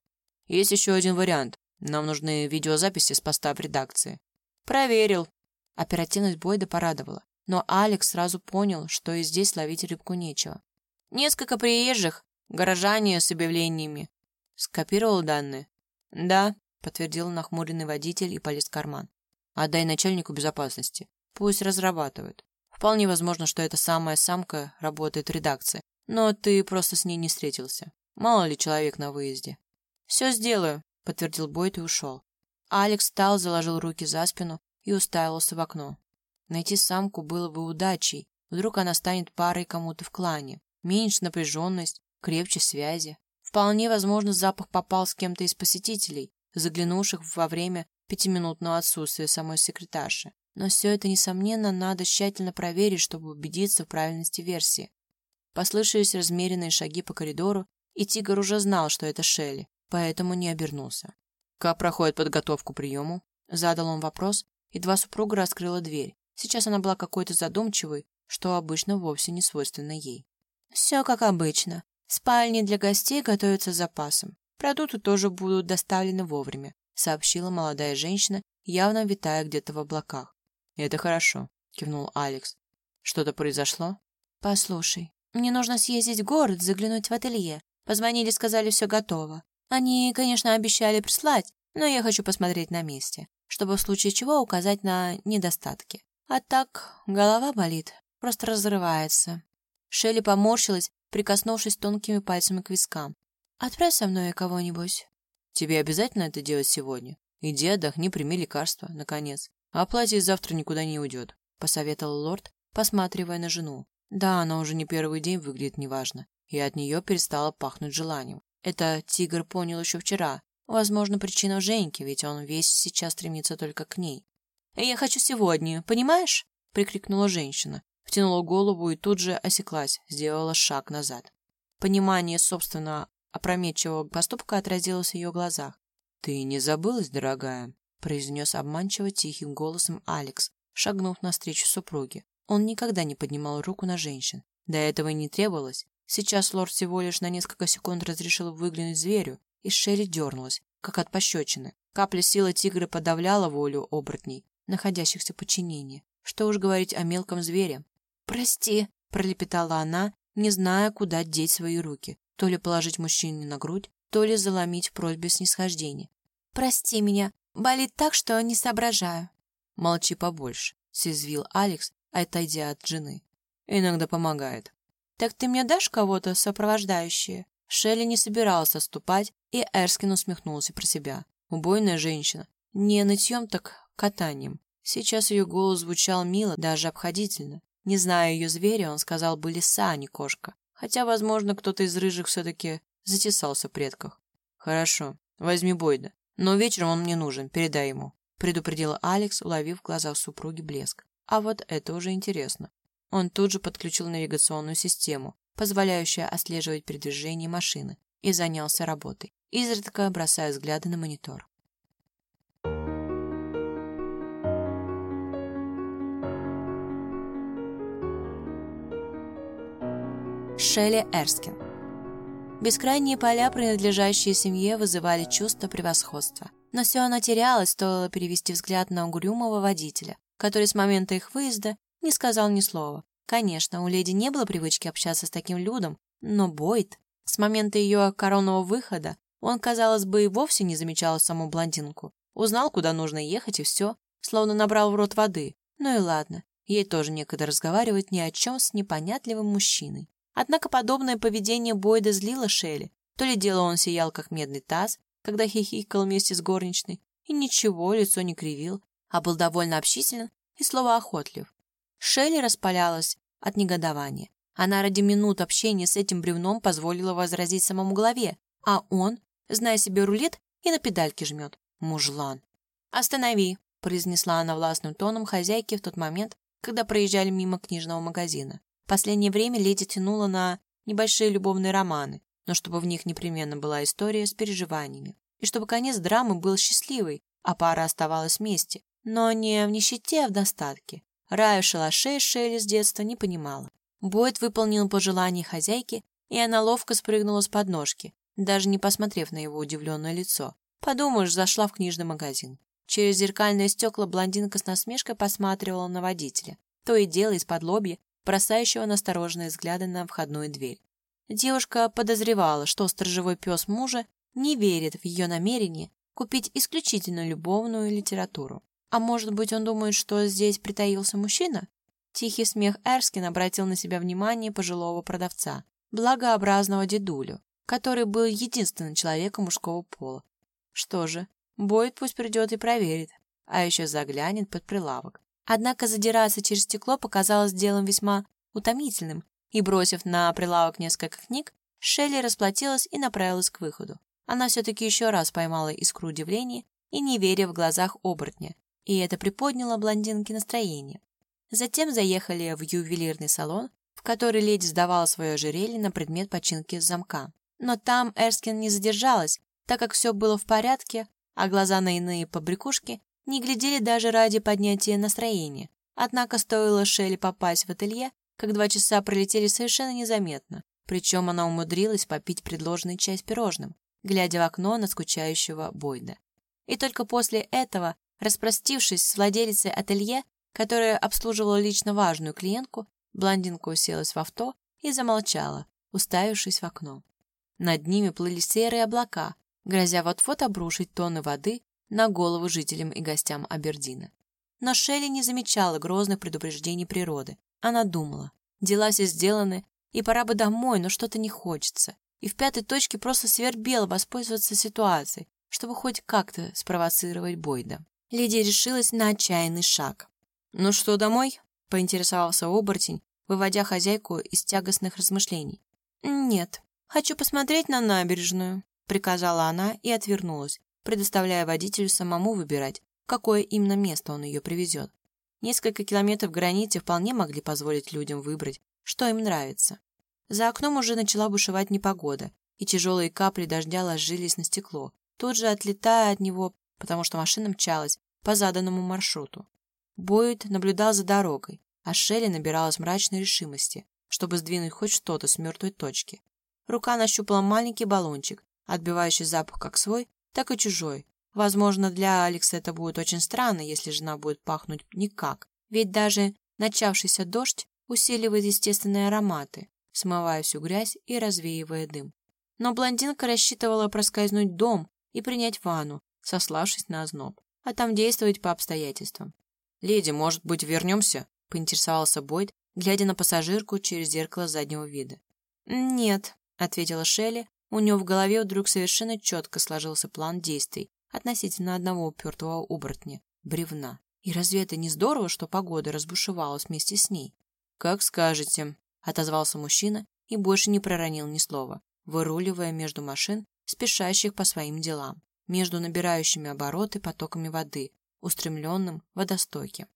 Есть еще один вариант. Нам нужны видеозаписи с поста в редакции. Проверил. Оперативность Бойда порадовала. Но Алекс сразу понял, что и здесь ловить рыбку нечего. Несколько приезжих, горожане с объявлениями. Скопировал данные? Да, подтвердил нахмуренный водитель и полез в карман. Отдай начальнику безопасности. Пусть разрабатывает. Вполне возможно, что эта самая самка работает в редакции, но ты просто с ней не встретился. Мало ли человек на выезде. Все сделаю, подтвердил Бойт и ушел. Алекс встал, заложил руки за спину и уставился в окно. Найти самку было бы удачей. Вдруг она станет парой кому-то в клане. Меньше напряженность, крепче связи. Вполне возможно, запах попал с кем-то из посетителей, заглянувших во время пятиминутного отсутствия самой секретарши. Но все это, несомненно, надо тщательно проверить, чтобы убедиться в правильности версии. Послышались размеренные шаги по коридору, и Тигр уже знал, что это Шелли, поэтому не обернулся. «Как проходит подготовку приему?» Задал он вопрос, и два супруга раскрыла дверь. Сейчас она была какой-то задумчивой, что обычно вовсе не свойственно ей. «Все как обычно. Спальни для гостей готовятся с запасом. Продукты тоже будут доставлены вовремя», сообщила молодая женщина, явно витая где-то в облаках. «Это хорошо», кивнул Алекс. «Что-то произошло?» «Послушай, мне нужно съездить в город, заглянуть в ателье. Позвонили, сказали, все готово. Они, конечно, обещали прислать, но я хочу посмотреть на месте, чтобы в случае чего указать на недостатки. А так, голова болит, просто разрывается. Шелли поморщилась, прикоснувшись тонкими пальцами к вискам. «Отправь со мной кого-нибудь». «Тебе обязательно это делать сегодня? Иди отдохни, прими лекарство, наконец. А платье завтра никуда не уйдет», — посоветовал лорд, посматривая на жену. Да, она уже не первый день выглядит неважно, и от нее перестало пахнуть желанием. Это тигр понял еще вчера, Возможно, причина в Женьке, ведь он весь сейчас стремится только к ней. «Я хочу сегодня, понимаешь?» — прикрикнула женщина, втянула голову и тут же осеклась, сделала шаг назад. Понимание собственного опрометчивого поступка отразилось в ее глазах. «Ты не забылась, дорогая?» — произнес обманчиво тихим голосом Алекс, шагнув навстречу супруге. Он никогда не поднимал руку на женщин. До этого и не требовалось. Сейчас лорд всего лишь на несколько секунд разрешил выглянуть зверю, и Шерри дернулась, как от пощечины. Капля силы тигра подавляла волю оборотней, находящихся в подчинении. Что уж говорить о мелком звере. «Прости», — пролепетала она, не зная, куда деть свои руки. То ли положить мужчине на грудь, то ли заломить в просьбе снисхождения. «Прости меня, болит так, что не соображаю». «Молчи побольше», — съязвил Алекс, отойдя от жены. «Иногда помогает». «Так ты мне дашь кого-то сопровождающее?» Шелли не собирался отступать, и Эрскин усмехнулся про себя. Убойная женщина. Не нытьем, так катанием. Сейчас ее голос звучал мило, даже обходительно. Не зная ее зверя, он сказал бы лиса, а не кошка. Хотя, возможно, кто-то из рыжих все-таки затесался в предках. «Хорошо, возьми Бойда. Но вечером он мне нужен, передай ему», предупредила Алекс, уловив в глазах супруги блеск. А вот это уже интересно. Он тут же подключил навигационную систему, позволяющая отслеживать передвижение машины, и занялся работой, изредка бросая взгляды на монитор. Шелли Эрскин Бескрайние поля, принадлежащие семье, вызывали чувство превосходства. Но все оно терялось, стоило перевести взгляд на угрюмого водителя, который с момента их выезда не сказал ни слова, Конечно, у леди не было привычки общаться с таким людом, но Бойд, с момента ее коронного выхода, он, казалось бы, и вовсе не замечал саму блондинку. Узнал, куда нужно ехать, и все, словно набрал в рот воды. Ну и ладно, ей тоже некогда разговаривать ни о чем с непонятливым мужчиной. Однако подобное поведение Бойда злило Шелли. То ли дело он сиял, как медный таз, когда хихикал вместе с горничной, и ничего, лицо не кривил, а был довольно общителен и словоохотлив. Шелли распалялась от негодования. Она ради минут общения с этим бревном позволила возразить самому главе, а он, зная себе рулет, и на педальки жмет. Мужлан. «Останови», — произнесла она властным тоном хозяйки в тот момент, когда проезжали мимо книжного магазина. В последнее время леди тянула на небольшие любовные романы, но чтобы в них непременно была история с переживаниями, и чтобы конец драмы был счастливый, а пара оставалась вместе, но не в нищете, а в достатке. Раю шалашей Шелли с детства не понимала. Бойд выполнил пожелание хозяйки, и она ловко спрыгнула с подножки, даже не посмотрев на его удивленное лицо. Подумаешь, зашла в книжный магазин. Через зеркальные стекла блондинка с насмешкой посматривала на водителя, то и дело из-под лобья, бросающего настороженные взгляды на входную дверь. Девушка подозревала, что сторожевой пес мужа не верит в ее намерение купить исключительно любовную литературу. А может быть, он думает, что здесь притаился мужчина? Тихий смех Эрскин обратил на себя внимание пожилого продавца, благообразного дедулю, который был единственным человеком мужского пола. Что же, Бойд пусть придет и проверит, а еще заглянет под прилавок. Однако задираться через стекло показалось делом весьма утомительным, и, бросив на прилавок несколько книг, Шелли расплатилась и направилась к выходу. Она все-таки еще раз поймала искру удивления и неверия в глазах оборотня, и это приподняло блондинке настроение. Затем заехали в ювелирный салон, в который леди сдавала свое ожерелье на предмет починки замка. Но там Эрскин не задержалась, так как все было в порядке, а глаза на иные побрякушки не глядели даже ради поднятия настроения. Однако стоило Шелли попасть в ателье, как два часа пролетели совершенно незаметно. Причем она умудрилась попить предложенный чай с пирожным, глядя в окно на скучающего Бойда. И только после этого Распростившись с владелицей ателье, которая обслуживала лично важную клиентку, блондинка уселась в авто и замолчала, уставившись в окно. Над ними плыли серые облака, грозя вот-вот обрушить тонны воды на голову жителям и гостям Абердина. Но Шелли не замечала грозных предупреждений природы. Она думала, дела все сделаны, и пора бы домой, но что-то не хочется. И в пятой точке просто свербело воспользоваться ситуацией, чтобы хоть как-то спровоцировать Бойда. Лидия решилась на отчаянный шаг. «Ну что, домой?» — поинтересовался оборотень, выводя хозяйку из тягостных размышлений. «Нет, хочу посмотреть на набережную». — приказала она и отвернулась, предоставляя водителю самому выбирать, какое именно место он ее привезет. Несколько километров границы вполне могли позволить людям выбрать, что им нравится. За окном уже начала бушевать непогода, и тяжелые капли дождя ложились на стекло, тут же отлетая от него, потому что машина мчалась по заданному маршруту. Бойд наблюдал за дорогой, а Шелли набиралась мрачной решимости, чтобы сдвинуть хоть что-то с мертвой точки. Рука нащупала маленький баллончик, отбивающий запах как свой, так и чужой. Возможно, для Алекса это будет очень странно, если жена будет пахнуть никак, ведь даже начавшийся дождь усиливает естественные ароматы, смывая всю грязь и развеивая дым. Но блондинка рассчитывала проскользнуть дом и принять ванну, сославшись на озноб, а там действовать по обстоятельствам. «Леди, может быть, вернемся?» — поинтересовался Бойд, глядя на пассажирку через зеркало заднего вида. «Нет», — ответила Шелли, у нее в голове вдруг совершенно четко сложился план действий относительно одного упертого оборотня — бревна. И разве это не здорово, что погода разбушевалась вместе с ней? «Как скажете», — отозвался мужчина и больше не проронил ни слова, выруливая между машин, спешащих по своим делам, между набирающими обороты потоками воды, устремленным в водостоке.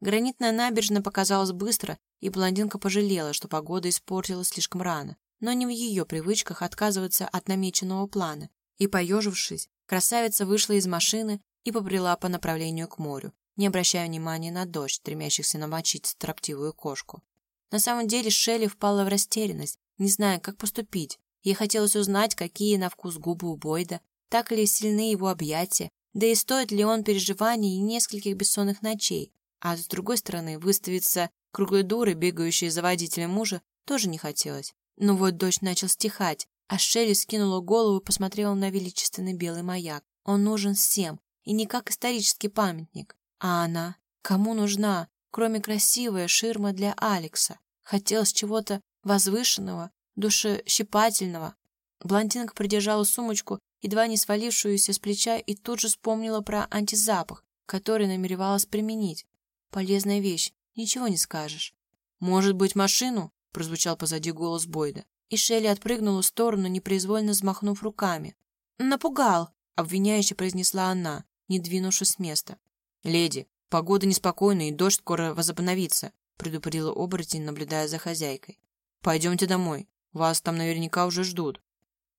Гранитная набережная показалась быстро, и блондинка пожалела, что погода испортилась слишком рано, но не в ее привычках отказываться от намеченного плана, и, поежившись, красавица вышла из машины и побрела по направлению к морю, не обращая внимания на дождь, стремящихся намочить строптивую кошку. На самом деле Шелли впала в растерянность, не зная, как поступить. Ей хотелось узнать, какие на вкус губы у Бойда, так ли сильны его объятия, да и стоит ли он переживаний и нескольких бессонных ночей. А с другой стороны, выставиться круглой дурой, бегающей за водителем мужа, тоже не хотелось. Но вот дождь начал стихать, а Шелли скинула голову и посмотрела на величественный белый маяк. Он нужен всем, и не как исторический памятник. А она? Кому нужна, кроме красивой ширмы для Алекса? Хотелось чего-то возвышенного, душещипательного. Блондинка придержала сумочку, едва не свалившуюся с плеча, и тут же вспомнила про антизапах, который намеревалась применить. Полезная вещь, ничего не скажешь. «Может быть, машину?» — прозвучал позади голос Бойда. И Шелли отпрыгнула в сторону, непроизвольно взмахнув руками. «Напугал!» — обвиняюще произнесла она, не двинувшись с места. «Леди, погода неспокойная, и дождь скоро возобновится», — предупредила оборотень, наблюдая за хозяйкой. «Пойдемте домой. Вас там наверняка уже ждут».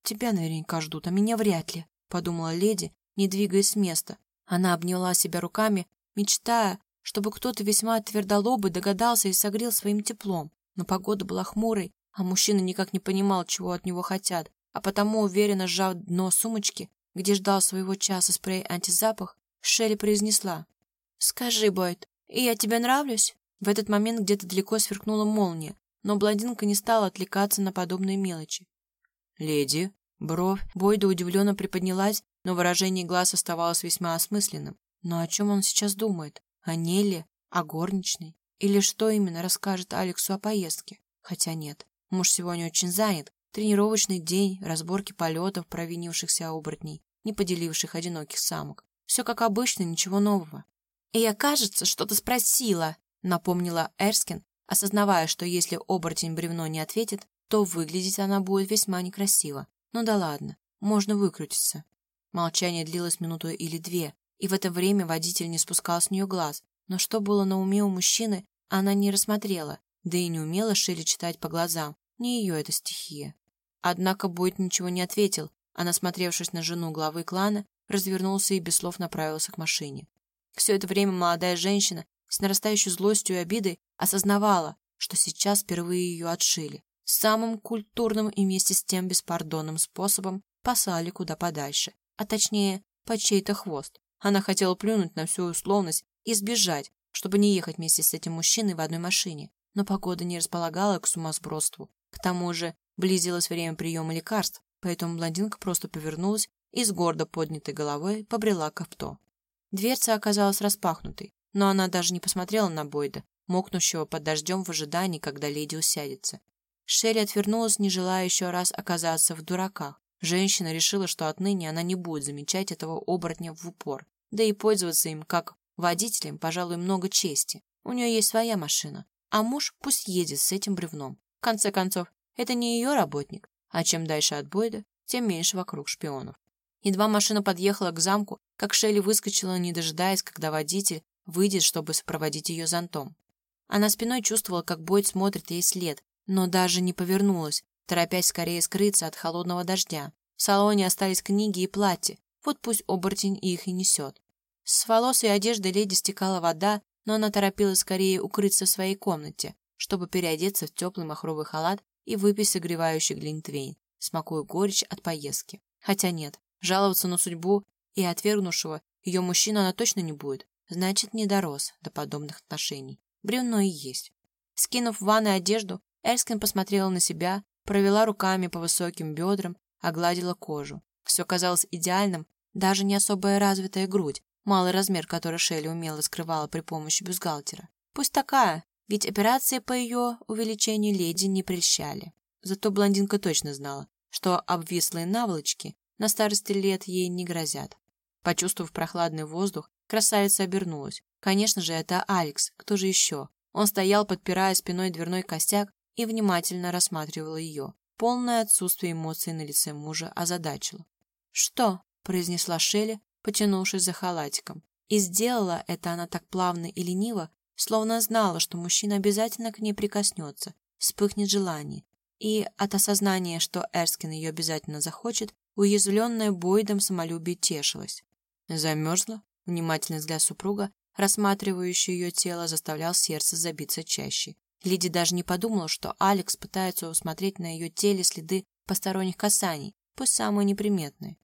«Тебя наверняка ждут, а меня вряд ли», — подумала леди, не двигаясь с места. Она обняла себя руками, мечтая, чтобы кто-то весьма твердолобый догадался и согрел своим теплом. Но погода была хмурой, а мужчина никак не понимал, чего от него хотят, а потому, уверенно сжав дно сумочки, где ждал своего часа спрей антизапах, Шелли произнесла. «Скажи, Бойд, я тебе нравлюсь?» В этот момент где-то далеко сверкнула молния, но блондинка не стала отвлекаться на подобные мелочи. «Леди?» Бровь Бойда удивленно приподнялась, но выражение глаз оставалось весьма осмысленным. Но о чем он сейчас думает? О Нелле? О горничной? Или что именно расскажет Алексу о поездке? Хотя нет, Муж сегодня очень занят. Тренировочный день, разборки полетов провинившихся оборотней, не поделивших одиноких самок. Все как обычно, ничего нового. «И я, кажется, что-то спросила», — напомнила Эрскин, осознавая, что если оборотень бревно не ответит, то выглядеть она будет весьма некрасиво. Ну да ладно, можно выкрутиться. Молчание длилось минуту или две, и в это время водитель не спускал с нее глаз. Но что было на уме у мужчины, она не рассмотрела, да и не умела Шелли читать по глазам, не ее эта стихия. Однако Бойт ничего не ответил, а, насмотревшись на жену главы клана, развернулся и без слов направился к машине. Все это время молодая женщина с нарастающей злостью и обидой осознавала, что сейчас впервые ее отшили. Самым культурным и вместе с тем беспардонным способом послали куда подальше, а точнее, под чей-то хвост. Она хотела плюнуть на всю условность и сбежать, чтобы не ехать вместе с этим мужчиной в одной машине но погода не располагала к сумасбродству. К тому же близилось время приема лекарств, поэтому блондинка просто повернулась и с гордо поднятой головой побрела к авто. Дверца оказалась распахнутой, но она даже не посмотрела на Бойда, мокнущего под дождем в ожидании, когда леди усядется. Шелли отвернулась, не желая еще раз оказаться в дураках. Женщина решила, что отныне она не будет замечать этого оборотня в упор, да и пользоваться им как водителем, пожалуй, много чести. У нее есть своя машина, а муж пусть едет с этим бревном. В конце концов, это не ее работник, а чем дальше от Бойда, тем меньше вокруг шпионов. Едва машина подъехала к замку, как Шелли выскочила, не дожидаясь, когда водитель выйдет, чтобы сопроводить ее зонтом. Она спиной чувствовала, как Бойд смотрит ей след, но даже не повернулась, торопясь скорее скрыться от холодного дождя. В салоне остались книги и платья, вот пусть оборотень их и несет. С волос и одежды леди стекала вода, но она торопилась скорее укрыться в своей комнате, чтобы переодеться в теплый махровый халат и выпить согревающий глинтвейн, смакуя горечь от поездки. Хотя нет, жаловаться на судьбу и отвергнувшего ее мужчину она точно не будет, значит, не дорос до подобных отношений. Бревно и есть. Скинув в ванной одежду, Эльскин посмотрела на себя, провела руками по высоким бедрам, огладила кожу. Все казалось идеальным, даже не особая развитая грудь, малый размер, который Шелли умело скрывала при помощи бюстгальтера. Пусть такая, ведь операции по ее увеличению леди не прельщали. Зато блондинка точно знала, что обвислые наволочки на старости лет ей не грозят. Почувствовав прохладный воздух, красавица обернулась. Конечно же, это Алекс, кто же еще? Он стоял, подпирая спиной дверной костяк и внимательно рассматривал ее. Полное отсутствие эмоций на лице мужа озадачило. «Что?» – произнесла Шелли, потянувшись за халатиком. И сделала это она так плавно и лениво, словно знала, что мужчина обязательно к ней прикоснется, вспыхнет желание. И от осознания, что Эрскин ее обязательно захочет, уязвленная Бойдом самолюбие тешилась. Замерзла? Внимательный взгляд супруга, рассматривающий ее тело, заставлял сердце забиться чаще. Лиди даже не подумала, что Алекс пытается усмотреть на ее теле следы посторонних касаний, пусть самые неприметные.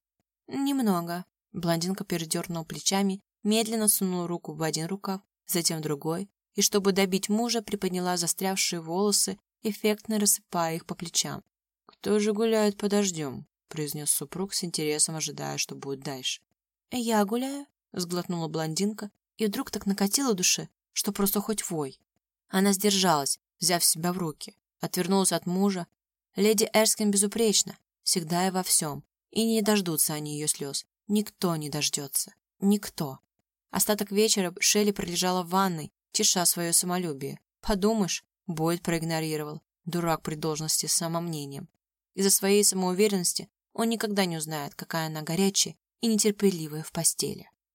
«Немного». Блондинка передернула плечами, медленно сунула руку в один рукав, затем в другой, и, чтобы добить мужа, приподняла застрявшие волосы, эффектно рассыпая их по плечам. «Кто же гуляет под дождем?» — произнес супруг с интересом, ожидая, что будет дальше. «Я гуляю», — сглотнула блондинка, и вдруг так накатила душе, что просто хоть вой. Она сдержалась, взяв себя в руки, отвернулась от мужа. Леди Эрскин безупречна, всегда и во всем, и не дождутся они ее слез. Никто не дождется. Никто. Остаток вечера Шелли пролежала в ванной, чеша свое самолюбие. Подумаешь, Бойд проигнорировал. Дурак при должности с самомнением. Из-за своей самоуверенности он никогда не узнает, какая она горячая и нетерпеливая в постели.